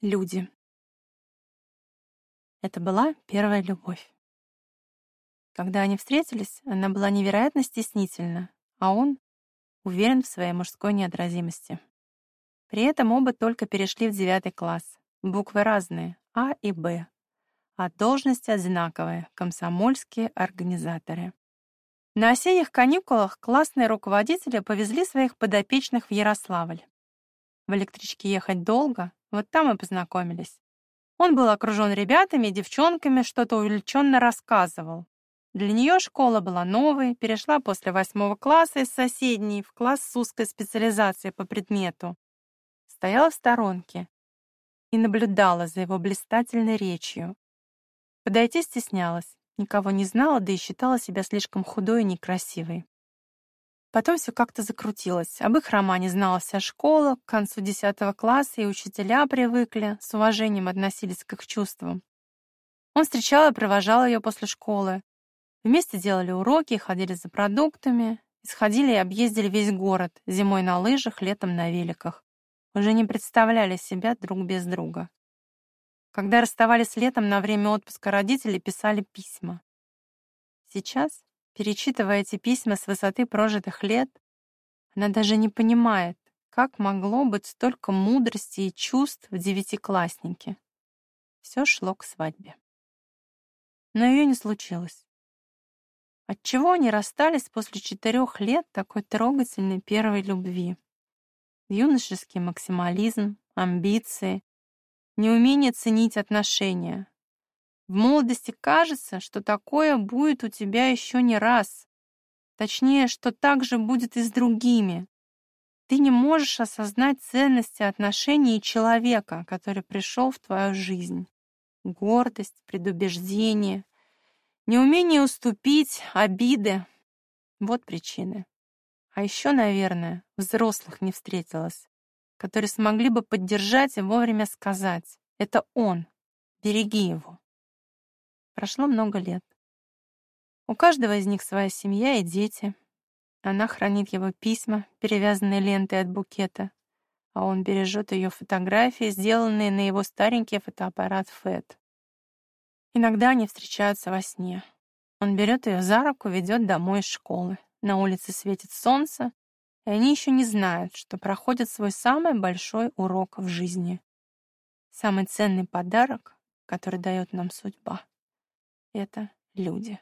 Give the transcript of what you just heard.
Люди. Это была первая любовь. Когда они встретились, она была невероятно стеснительна, а он уверен в своей мужской неотразимости. При этом оба только перешли в девятый класс. Буквы разные — А и Б. А должности одинаковые — комсомольские организаторы. На осенних каникулах классные руководители повезли своих подопечных в Ярославль. В электричке ехать долго, вот там и познакомились. Он был окружен ребятами и девчонками, что-то увлеченно рассказывал. Для нее школа была новой, перешла после восьмого класса из соседней в класс с узкой специализацией по предмету. Стояла в сторонке и наблюдала за его блистательной речью. Подойти стеснялась, никого не знала, да и считала себя слишком худой и некрасивой. Потом все как-то закрутилось. Об их романе знала вся школа, к концу 10 класса и учителя привыкли, с уважением относились к их чувствам. Он встречал и провожал ее после школы. Вместе делали уроки, ходили за продуктами, исходили и объездили весь город, зимой на лыжах, летом на великах. Уже не представляли себя друг без друга. Когда расставались летом на время отпуска родители писали письма. Сейчас Перечитывая эти письма с высоты прожитых лет, она даже не понимает, как могло быть столько мудрости и чувств в девятикласснике. Все шло к свадьбе. Но ее не случилось. Отчего они расстались после четырех лет такой трогательной первой любви? Юношеский максимализм, амбиции, неумение ценить отношения, в молодости кажется, что такое будет у тебя еще не раз. Точнее, что так же будет и с другими. Ты не можешь осознать ценности отношений человека, который пришел в твою жизнь. Гордость, предубеждение, неумение уступить, обиды. Вот причины. А еще, наверное, взрослых не встретилось, которые смогли бы поддержать и вовремя сказать «это он, береги его». Прошло много лет. У каждого из них своя семья и дети. Она хранит его письма, перевязанные лентой от букета, а он бережет ее фотографии, сделанные на его старенький фотоаппарат ФЭД. Иногда они встречаются во сне. Он берет ее за руку, ведет домой из школы. На улице светит солнце, и они еще не знают, что проходят свой самый большой урок в жизни. Самый ценный подарок, который дает нам судьба это люди.